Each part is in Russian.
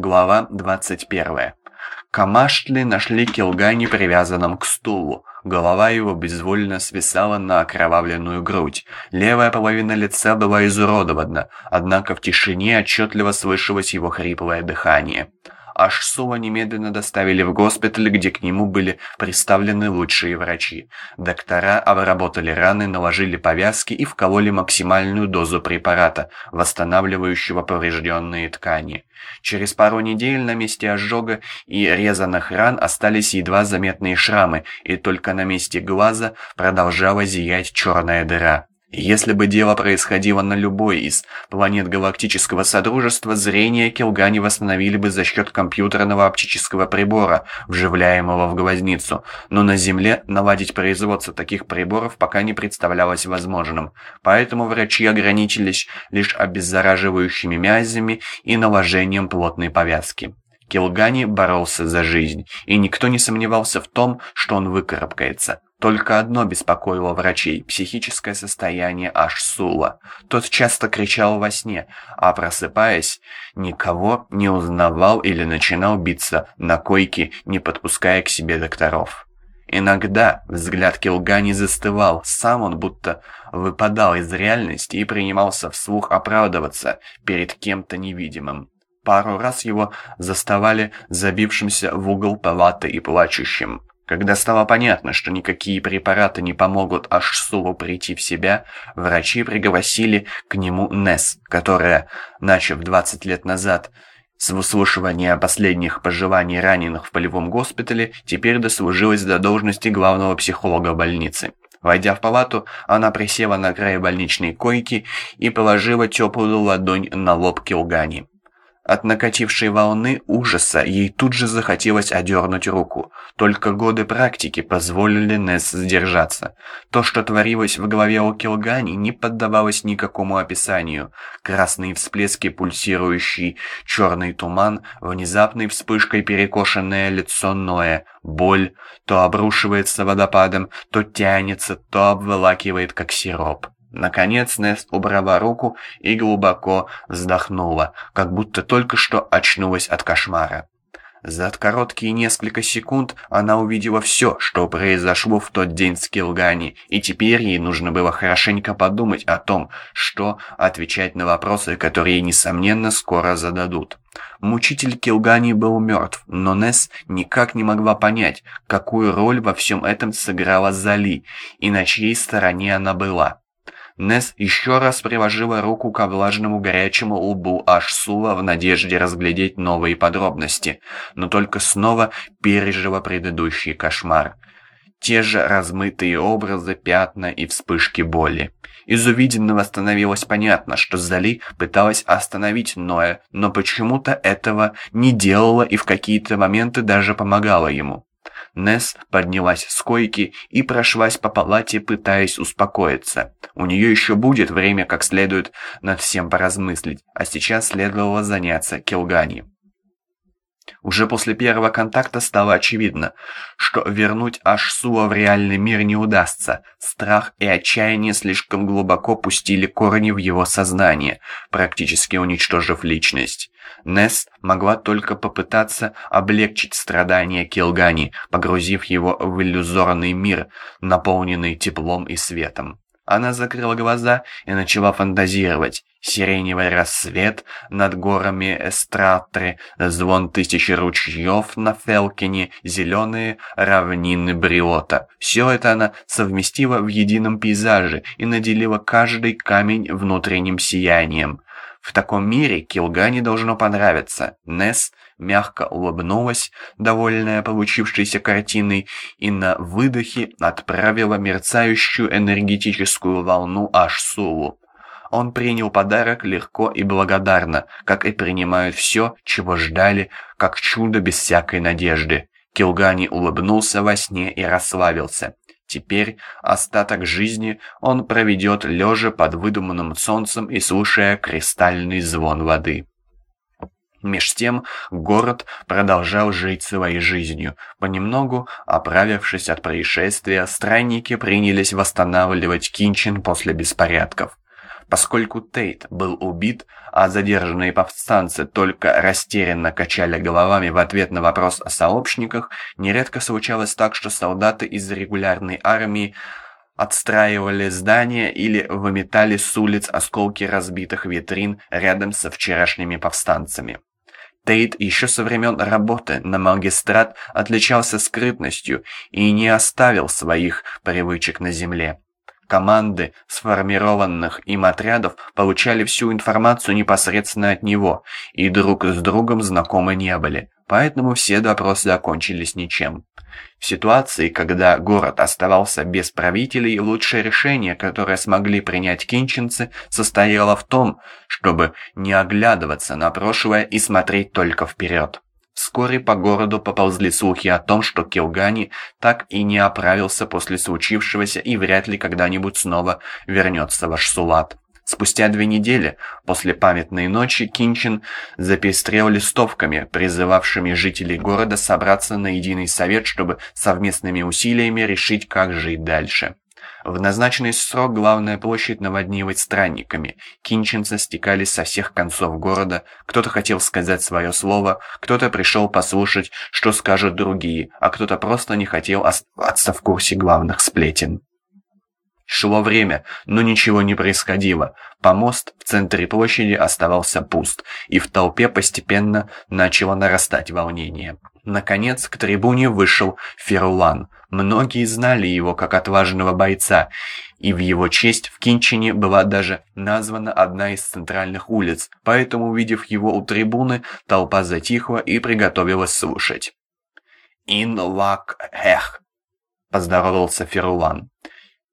Глава 21. Камаштли нашли Килгани привязанным к стулу. Голова его безвольно свисала на окровавленную грудь. Левая половина лица была изуродована, однако в тишине отчетливо слышалось его хриплое дыхание. Ашсула немедленно доставили в госпиталь, где к нему были представлены лучшие врачи. Доктора обработали раны, наложили повязки и вкололи максимальную дозу препарата, восстанавливающего поврежденные ткани. Через пару недель на месте ожога и резаных ран остались едва заметные шрамы, и только на месте глаза продолжала зиять черная дыра. Если бы дело происходило на любой из планет Галактического Содружества, зрение Килгани восстановили бы за счет компьютерного оптического прибора, вживляемого в глазницу, но на Земле наладить производство таких приборов пока не представлялось возможным, поэтому врачи ограничились лишь обеззараживающими мязями и наложением плотной повязки. Килгани боролся за жизнь, и никто не сомневался в том, что он выкарабкается. Только одно беспокоило врачей – психическое состояние Ашсула. Тот часто кричал во сне, а просыпаясь, никого не узнавал или начинал биться на койке, не подпуская к себе докторов. Иногда взгляд Килгани застывал, сам он будто выпадал из реальности и принимался вслух оправдываться перед кем-то невидимым. Пару раз его заставали забившимся в угол палаты и плачущим. Когда стало понятно, что никакие препараты не помогут Ашсулу прийти в себя, врачи пригласили к нему Несс, которая, начав 20 лет назад с выслушивания последних пожеланий раненых в полевом госпитале, теперь дослужилась до должности главного психолога больницы. Войдя в палату, она присела на край больничной койки и положила теплую ладонь на лоб Килгани. От накатившей волны ужаса ей тут же захотелось одернуть руку. Только годы практики позволили Несс сдержаться. То, что творилось в голове у Килгани, не поддавалось никакому описанию. Красные всплески, пульсирующий черный туман, внезапной вспышкой перекошенное лицо Ноя, боль, то обрушивается водопадом, то тянется, то обволакивает, как сироп. Наконец Нест убрала руку и глубоко вздохнула, как будто только что очнулась от кошмара. За короткие несколько секунд она увидела все, что произошло в тот день с Килгани, и теперь ей нужно было хорошенько подумать о том, что отвечать на вопросы, которые несомненно, скоро зададут. Мучитель Килгани был мертв, но Несс никак не могла понять, какую роль во всем этом сыграла Зали и на чьей стороне она была. Несс еще раз приложила руку к влажному горячему лбу Ашсула в надежде разглядеть новые подробности, но только снова пережила предыдущий кошмар. Те же размытые образы, пятна и вспышки боли. Из увиденного становилось понятно, что Зали пыталась остановить Ноя, но почему-то этого не делала и в какие-то моменты даже помогала ему. Несс поднялась с койки и прошлась по палате, пытаясь успокоиться. У нее еще будет время как следует над всем поразмыслить, а сейчас следовало заняться Келгани. Уже после первого контакта стало очевидно, что вернуть Ашсуа в реальный мир не удастся. Страх и отчаяние слишком глубоко пустили корни в его сознание, практически уничтожив личность. Несс могла только попытаться облегчить страдания Килгани, погрузив его в иллюзорный мир, наполненный теплом и светом. Она закрыла глаза и начала фантазировать. Сиреневый рассвет над горами Эстратры, звон тысячи ручьев на Фелкине, зеленые равнины Бриота. Все это она совместила в едином пейзаже и наделила каждый камень внутренним сиянием. В таком мире Килгани должно понравиться. Несс мягко улыбнулась, довольная получившейся картиной, и на выдохе отправила мерцающую энергетическую волну Ашсулу. Он принял подарок легко и благодарно, как и принимают все, чего ждали, как чудо без всякой надежды. Килгани улыбнулся во сне и расслабился. Теперь остаток жизни он проведет лежа под выдуманным солнцем и слушая кристальный звон воды. Меж тем город продолжал жить своей жизнью. Понемногу, оправившись от происшествия, странники принялись восстанавливать Кинчин после беспорядков. Поскольку Тейт был убит, а задержанные повстанцы только растерянно качали головами в ответ на вопрос о сообщниках, нередко случалось так, что солдаты из регулярной армии отстраивали здания или выметали с улиц осколки разбитых витрин рядом со вчерашними повстанцами. Тейт еще со времен работы на магистрат отличался скрытностью и не оставил своих привычек на земле. Команды сформированных им отрядов получали всю информацию непосредственно от него и друг с другом знакомы не были, поэтому все допросы окончились ничем. В ситуации, когда город оставался без правителей, лучшее решение, которое смогли принять кинчинцы, состояло в том, чтобы не оглядываться на прошлое и смотреть только вперед. Вскоре по городу поползли слухи о том, что Килгани так и не оправился после случившегося и вряд ли когда-нибудь снова вернется в Ашсулат. Спустя две недели после памятной ночи Кинчин запестрел листовками, призывавшими жителей города собраться на единый совет, чтобы совместными усилиями решить, как жить дальше. В назначенный срок главная площадь наводнилась странниками. Кинчинцы стекались со всех концов города, кто-то хотел сказать свое слово, кто-то пришел послушать, что скажут другие, а кто-то просто не хотел оставаться в курсе главных сплетен. Шло время, но ничего не происходило. Помост в центре площади оставался пуст, и в толпе постепенно начало нарастать волнение. Наконец, к трибуне вышел Ферулан. Многие знали его как отважного бойца, и в его честь в Кинчине была даже названа одна из центральных улиц, поэтому, увидев его у трибуны, толпа затихла и приготовилась слушать. «Ин лак эх», — поздоровался Ферулан.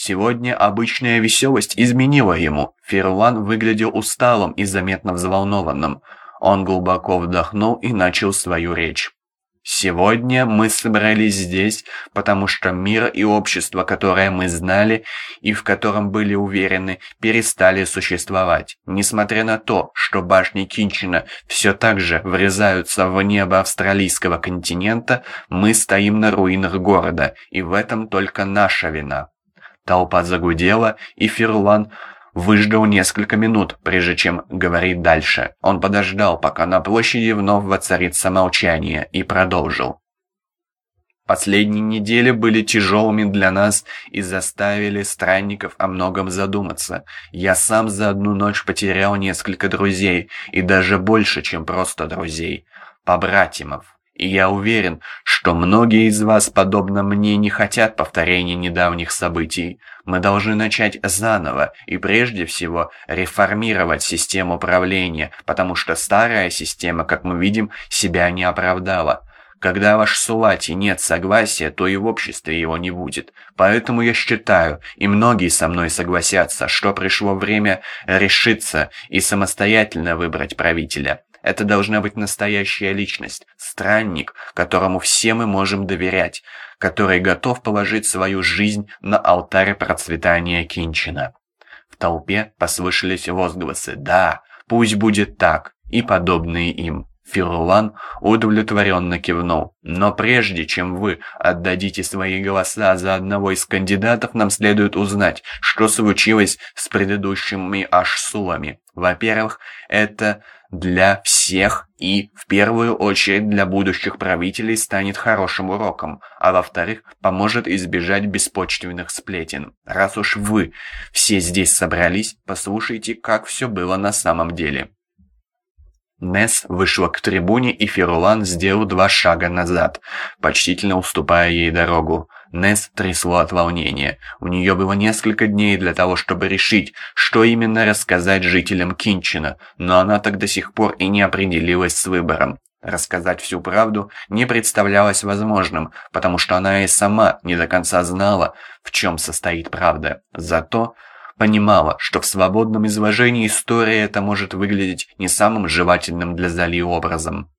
Сегодня обычная веселость изменила ему. Ферлан выглядел усталым и заметно взволнованным. Он глубоко вдохнул и начал свою речь. Сегодня мы собрались здесь, потому что мир и общество, которое мы знали и в котором были уверены, перестали существовать. Несмотря на то, что башни Кинчина все так же врезаются в небо австралийского континента, мы стоим на руинах города, и в этом только наша вина. Толпа загудела, и Ферлан выждал несколько минут, прежде чем говорить дальше. Он подождал, пока на площади вновь воцарится молчание, и продолжил. Последние недели были тяжелыми для нас и заставили странников о многом задуматься. Я сам за одну ночь потерял несколько друзей, и даже больше, чем просто друзей. Побратимов. И я уверен, что многие из вас, подобно мне, не хотят повторения недавних событий. Мы должны начать заново и прежде всего реформировать систему управления, потому что старая система, как мы видим, себя не оправдала. Когда в Ашсулате нет согласия, то и в обществе его не будет. Поэтому я считаю, и многие со мной согласятся, что пришло время решиться и самостоятельно выбрать правителя. Это должна быть настоящая личность, странник, которому все мы можем доверять, который готов положить свою жизнь на алтарь процветания Кинчина. В толпе послышались возгласы «Да, пусть будет так» и подобные им. Фирулан удовлетворенно кивнул. «Но прежде чем вы отдадите свои голоса за одного из кандидатов, нам следует узнать, что случилось с предыдущими ашсулами. Во-первых, это для всех и, в первую очередь, для будущих правителей станет хорошим уроком, а во-вторых, поможет избежать беспочвенных сплетен. Раз уж вы все здесь собрались, послушайте, как все было на самом деле. Несс вышла к трибуне, и Ферулан сделал два шага назад, почтительно уступая ей дорогу. Несс трясло от волнения. У нее было несколько дней для того, чтобы решить, что именно рассказать жителям Кинчина, но она так до сих пор и не определилась с выбором. Рассказать всю правду не представлялось возможным, потому что она и сама не до конца знала, в чем состоит правда. Зато понимала, что в свободном изложении история это может выглядеть не самым желательным для Зали образом.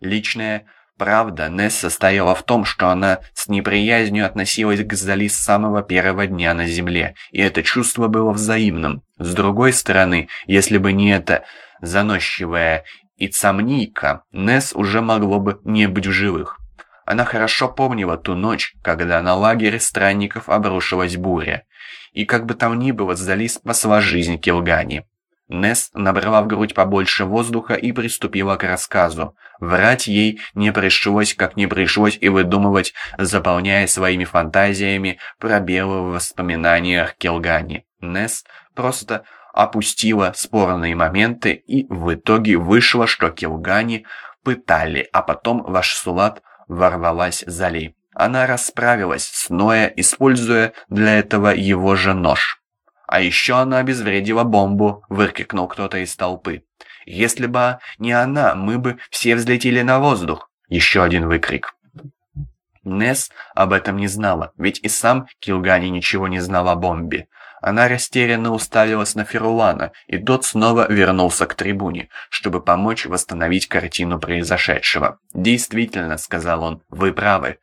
Личная правда Несс состояла в том, что она с неприязнью относилась к Зали с самого первого дня на Земле, и это чувство было взаимным. С другой стороны, если бы не это заносчивая Ицамнийка, Несс уже могло бы не быть в живых. Она хорошо помнила ту ночь, когда на лагере странников обрушилась буря. И как бы там ни было, Зали спасла жизнь Килгани. Несс набрала в грудь побольше воздуха и приступила к рассказу. Врать ей не пришлось, как не пришлось и выдумывать, заполняя своими фантазиями пробелы в воспоминаниях Келгани. Несс просто опустила спорные моменты и в итоге вышло, что Келгани пытали, а потом ваш Сулат ворвалась Зали. Она расправилась с Ноя, используя для этого его же нож. «А еще она обезвредила бомбу!» – выкрикнул кто-то из толпы. «Если бы не она, мы бы все взлетели на воздух!» Еще один выкрик. Несс об этом не знала, ведь и сам Килгани ничего не знал о бомбе. Она растерянно уставилась на Ферулана, и тот снова вернулся к трибуне, чтобы помочь восстановить картину произошедшего. «Действительно», — сказал он, — «вы правы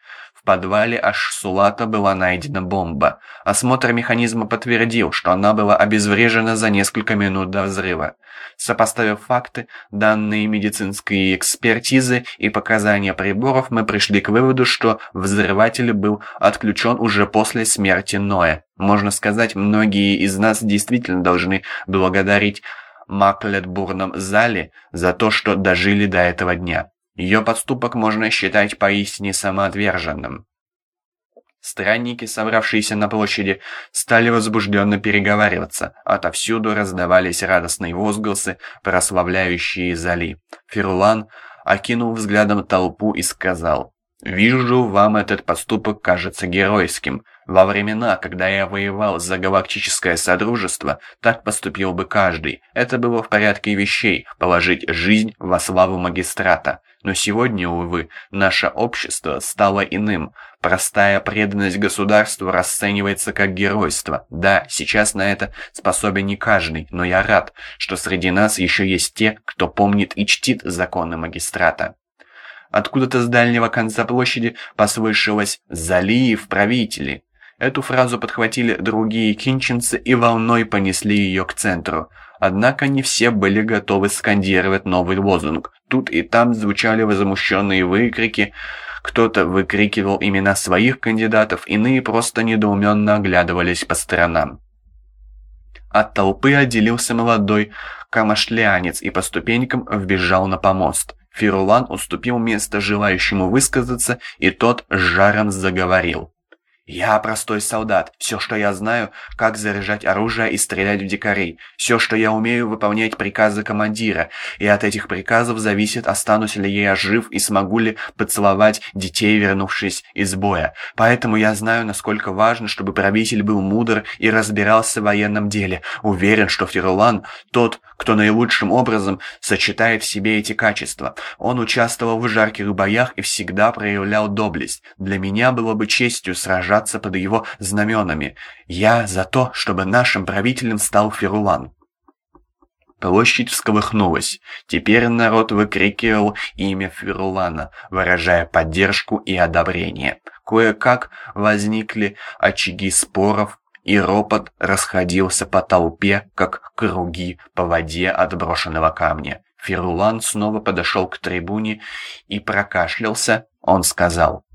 подвале Ашсулата была найдена бомба. Осмотр механизма подтвердил, что она была обезврежена за несколько минут до взрыва. Сопоставив факты, данные медицинской экспертизы и показания приборов, мы пришли к выводу, что взрыватель был отключен уже после смерти Ноя. Можно сказать, многие из нас действительно должны благодарить Маклетбурном зале за то, что дожили до этого дня. Ее подступок можно считать поистине самоотверженным. Странники, собравшиеся на площади, стали возбужденно переговариваться. Отовсюду раздавались радостные возгласы, прославляющие Зали. Ферулан окинул взглядом толпу и сказал, «Вижу, вам этот поступок кажется геройским. Во времена, когда я воевал за галактическое содружество, так поступил бы каждый. Это было в порядке вещей, положить жизнь во славу магистрата. Но сегодня, увы, наше общество стало иным. Простая преданность государству расценивается как геройство. Да, сейчас на это способен не каждый, но я рад, что среди нас еще есть те, кто помнит и чтит законы магистрата. Откуда-то с дальнего конца площади послышалось «Залиев правители». Эту фразу подхватили другие кинчинцы и волной понесли ее к центру. Однако не все были готовы скандировать новый лозунг. Тут и там звучали возмущенные выкрики. Кто-то выкрикивал имена своих кандидатов, иные просто недоуменно оглядывались по сторонам. От толпы отделился молодой камашлянец и по ступенькам вбежал на помост. Фирулан уступил место желающему высказаться, и тот жаром заговорил. «Я простой солдат. Все, что я знаю, как заряжать оружие и стрелять в дикарей. Все, что я умею, выполнять приказы командира. И от этих приказов зависит, останусь ли я жив и смогу ли поцеловать детей, вернувшись из боя. Поэтому я знаю, насколько важно, чтобы правитель был мудр и разбирался в военном деле. Уверен, что Ферулан тот, кто наилучшим образом сочетает в себе эти качества. Он участвовал в жарких боях и всегда проявлял доблесть. Для меня было бы честью сражаться сражаться под его знаменами. Я за то, чтобы нашим правителем стал Ферулан». Площадь всколыхнулась. Теперь народ выкрикивал имя Ферулана, выражая поддержку и одобрение. Кое-как возникли очаги споров, и ропот расходился по толпе, как круги по воде от брошенного камня. Ферулан снова подошел к трибуне и прокашлялся. Он сказал,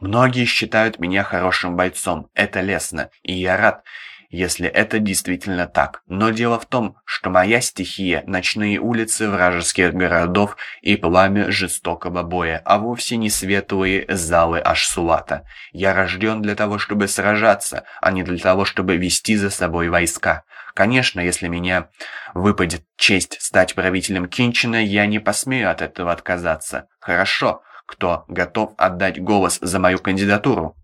Многие считают меня хорошим бойцом, это лестно, и я рад, если это действительно так. Но дело в том, что моя стихия – ночные улицы вражеских городов и пламя жестокого боя, а вовсе не светлые залы Ашсулата. Я рожден для того, чтобы сражаться, а не для того, чтобы вести за собой войска. Конечно, если меня выпадет честь стать правителем Кинчина, я не посмею от этого отказаться. Хорошо, кто готов отдать голос за мою кандидатуру.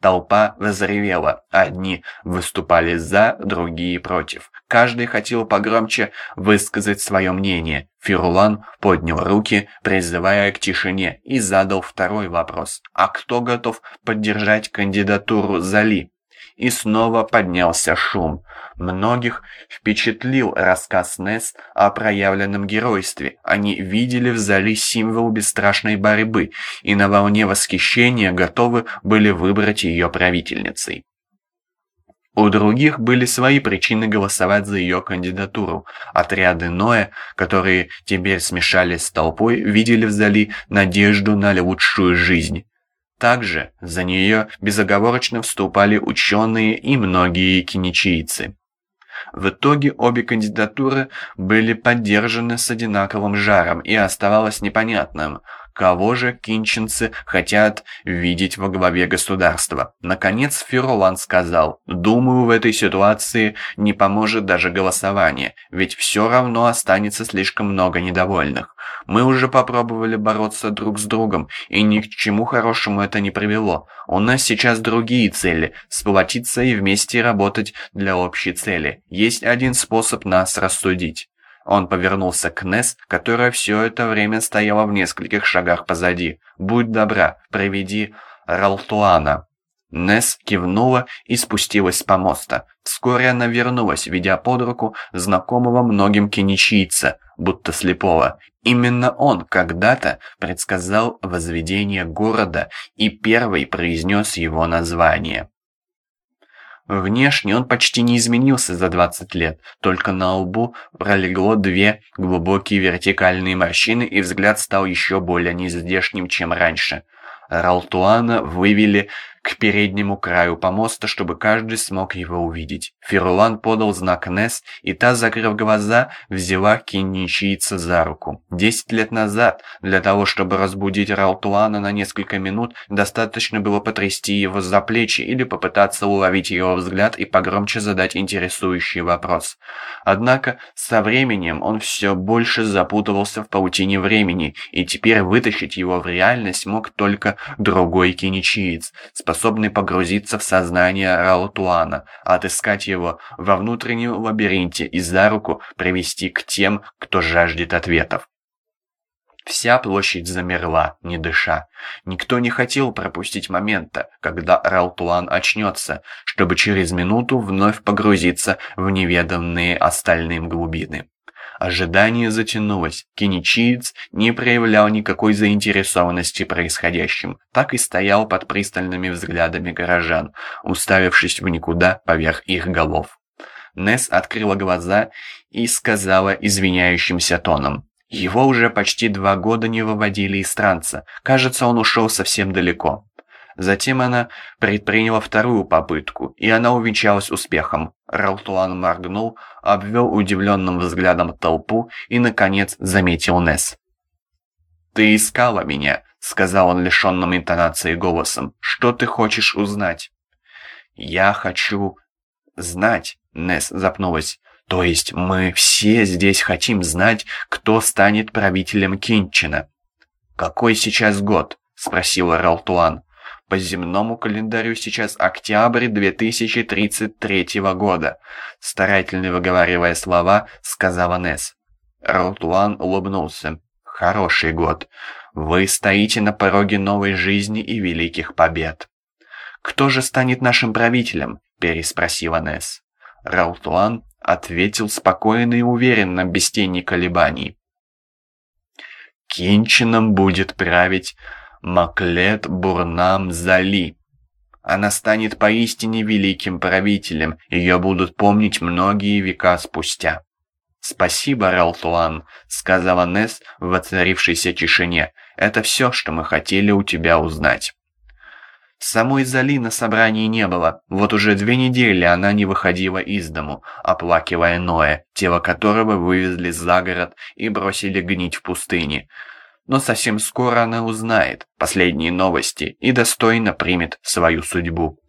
Толпа взревела. Одни выступали за, другие против. Каждый хотел погромче высказать свое мнение. Фирулан поднял руки, призывая к тишине, и задал второй вопрос. А кто готов поддержать кандидатуру Зали? И снова поднялся шум. Многих впечатлил рассказ Несс о проявленном геройстве. Они видели в зале символ бесстрашной борьбы и на волне восхищения готовы были выбрать ее правительницей. У других были свои причины голосовать за ее кандидатуру. Отряды Ноя, которые теперь смешались с толпой, видели вдали надежду на лучшую жизнь. Также за нее безоговорочно вступали ученые и многие киничийцы. В итоге обе кандидатуры были поддержаны с одинаковым жаром, и оставалось непонятным, кого же кинченцы хотят видеть во главе государства. Наконец Ферулан сказал, «Думаю, в этой ситуации не поможет даже голосование, ведь все равно останется слишком много недовольных. Мы уже попробовали бороться друг с другом, и ни к чему хорошему это не привело. У нас сейчас другие цели – сплотиться и вместе работать для общей цели. Есть один способ нас рассудить». Он повернулся к Несс, которая все это время стояла в нескольких шагах позади. «Будь добра, проведи Ралтуана». Несс кивнула и спустилась с помоста. Вскоре она вернулась, ведя под руку знакомого многим кеничийца, будто слепого. Именно он когда-то предсказал возведение города и первый произнес его название. Внешне он почти не изменился за 20 лет, только на лбу пролегло две глубокие вертикальные морщины, и взгляд стал еще более нездешним, чем раньше. Ралтуана вывели к переднему краю помоста, чтобы каждый смог его увидеть. Ферулан подал знак Нес, и та, закрыв глаза, взяла киничийца за руку. Десять лет назад, для того, чтобы разбудить Ралтуана на несколько минут, достаточно было потрясти его за плечи или попытаться уловить его взгляд и погромче задать интересующий вопрос. Однако, со временем он все больше запутывался в паутине времени, и теперь вытащить его в реальность мог только другой киничиец, способный погрузиться в сознание Раутуана, отыскать его во внутреннем лабиринте и за руку привести к тем, кто жаждет ответов. Вся площадь замерла, не дыша. Никто не хотел пропустить момента, когда Ралтуан очнется, чтобы через минуту вновь погрузиться в неведанные остальным глубины. Ожидание затянулось. Киничиец не проявлял никакой заинтересованности происходящим, так и стоял под пристальными взглядами горожан, уставившись в никуда поверх их голов. Несс открыла глаза и сказала извиняющимся тоном. Его уже почти два года не выводили из транса. Кажется, он ушел совсем далеко. Затем она предприняла вторую попытку, и она увенчалась успехом. Ралтуан моргнул, обвел удивленным взглядом толпу и, наконец, заметил Несс. «Ты искала меня», — сказал он лишенным интонацией голосом. «Что ты хочешь узнать?» «Я хочу знать», — Несс запнулась. «То есть мы все здесь хотим знать, кто станет правителем Кинчина?» «Какой сейчас год?» — спросила Ралтуан. По земному календарю сейчас октябрь 2033 года. Старательно выговаривая слова, сказала Несс. Ротуан улыбнулся. Хороший год. Вы стоите на пороге новой жизни и великих побед. «Кто же станет нашим правителем?» – переспросила Несс. Раутуан ответил спокойно и уверенно, без тени колебаний. «Кинчином будет править Маклет Бурнам Зали. Она станет поистине великим правителем, ее будут помнить многие века спустя. «Спасибо, Ралтуан», — сказала Несс в воцарившейся тишине. «Это все, что мы хотели у тебя узнать». Самой Зали на собрании не было. Вот уже две недели она не выходила из дому, оплакивая Ноя, тело которого вывезли за город и бросили гнить в пустыне но совсем скоро она узнает последние новости и достойно примет свою судьбу.